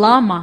لاما.